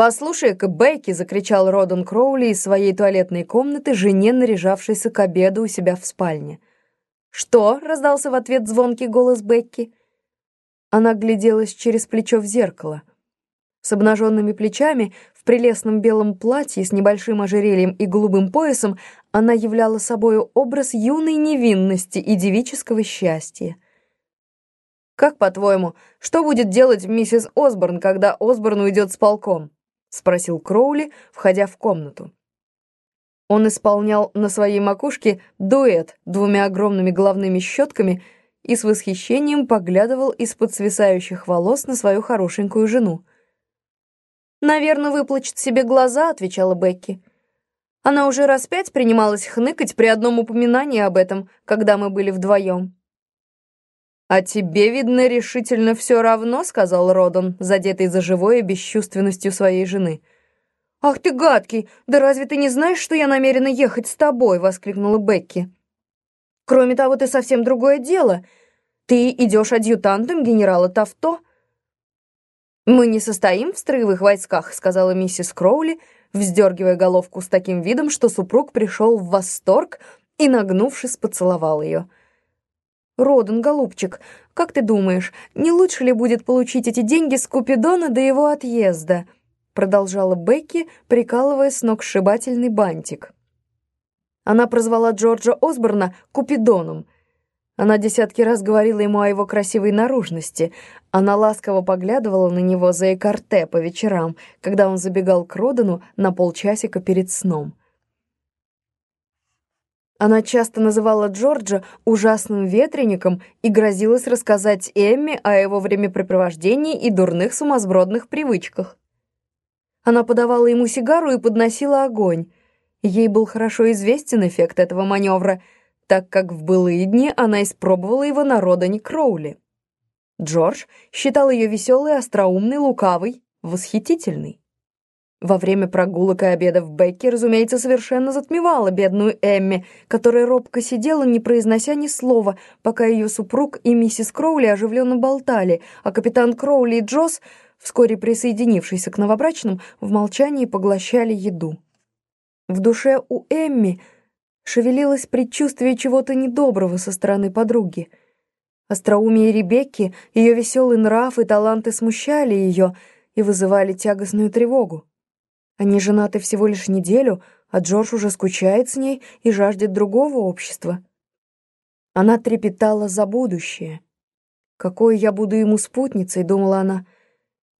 «Послушай-ка, Бейки!» — закричал Родан Кроули из своей туалетной комнаты, жене, наряжавшейся к обеду у себя в спальне. «Что?» — раздался в ответ звонкий голос Бекки. Она гляделась через плечо в зеркало. С обнаженными плечами, в прелестном белом платье с небольшим ожерельем и голубым поясом, она являла собою образ юной невинности и девического счастья. «Как, по-твоему, что будет делать миссис Осборн, когда Осборн уйдет с полком?» — спросил Кроули, входя в комнату. Он исполнял на своей макушке дуэт двумя огромными головными щетками и с восхищением поглядывал из-под свисающих волос на свою хорошенькую жену. «Наверное, выплачет себе глаза», — отвечала Бекки. Она уже раз пять принималась хныкать при одном упоминании об этом, когда мы были вдвоем. «А тебе, видно, решительно все равно», — сказал Родон, задетый за живое бесчувственностью своей жены. «Ах ты гадкий! Да разве ты не знаешь, что я намерена ехать с тобой?» — воскликнула Бекки. «Кроме того, ты совсем другое дело. Ты идешь адъютантом генерала Тавто». «Мы не состоим в строевых войсках», — сказала миссис Кроули, вздергивая головку с таким видом, что супруг пришел в восторг и, нагнувшись, поцеловал ее. «Родан, голубчик, как ты думаешь, не лучше ли будет получить эти деньги с Купидона до его отъезда?» Продолжала Бекки, прикалывая с ног сшибательный бантик. Она прозвала Джорджа Осборна Купидоном. Она десятки раз говорила ему о его красивой наружности. Она ласково поглядывала на него за экарте по вечерам, когда он забегал к Родану на полчасика перед сном. Она часто называла Джорджа ужасным ветреником и грозилась рассказать Эмми о его времяпрепровождении и дурных сумасбродных привычках. Она подавала ему сигару и подносила огонь. Ей был хорошо известен эффект этого маневра, так как в былые дни она испробовала его на Родане Кроули. Джордж считал ее веселой, остроумной, лукавой, восхитительной. Во время прогулок и обедов Бекки, разумеется, совершенно затмевала бедную Эмми, которая робко сидела, не произнося ни слова, пока ее супруг и миссис Кроули оживленно болтали, а капитан Кроули и Джосс, вскоре присоединившиеся к новобрачным, в молчании поглощали еду. В душе у Эмми шевелилось предчувствие чего-то недоброго со стороны подруги. Остроумие Ребекки, ее веселый нрав и таланты смущали ее и вызывали тягостную тревогу. Они женаты всего лишь неделю, а Джордж уже скучает с ней и жаждет другого общества. Она трепетала за будущее. «Какой я буду ему спутницей?» — думала она.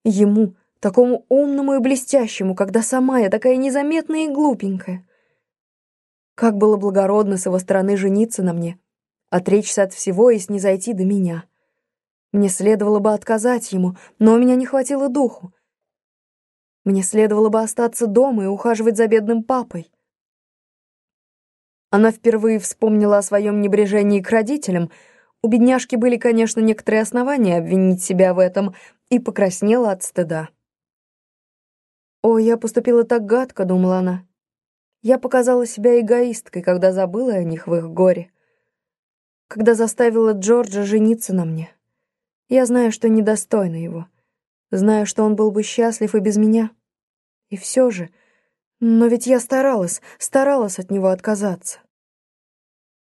«Ему, такому умному и блестящему, когда сама я такая незаметная и глупенькая. Как было благородно с его стороны жениться на мне, отречься от всего и снизойти до меня. Мне следовало бы отказать ему, но у меня не хватило духу. Мне следовало бы остаться дома и ухаживать за бедным папой. Она впервые вспомнила о своем небрежении к родителям. У бедняжки были, конечно, некоторые основания обвинить себя в этом, и покраснела от стыда. «О, я поступила так гадко», — думала она. «Я показала себя эгоисткой, когда забыла о них в их горе. Когда заставила Джорджа жениться на мне. Я знаю, что недостойна его». Знаю, что он был бы счастлив и без меня. И все же... Но ведь я старалась, старалась от него отказаться.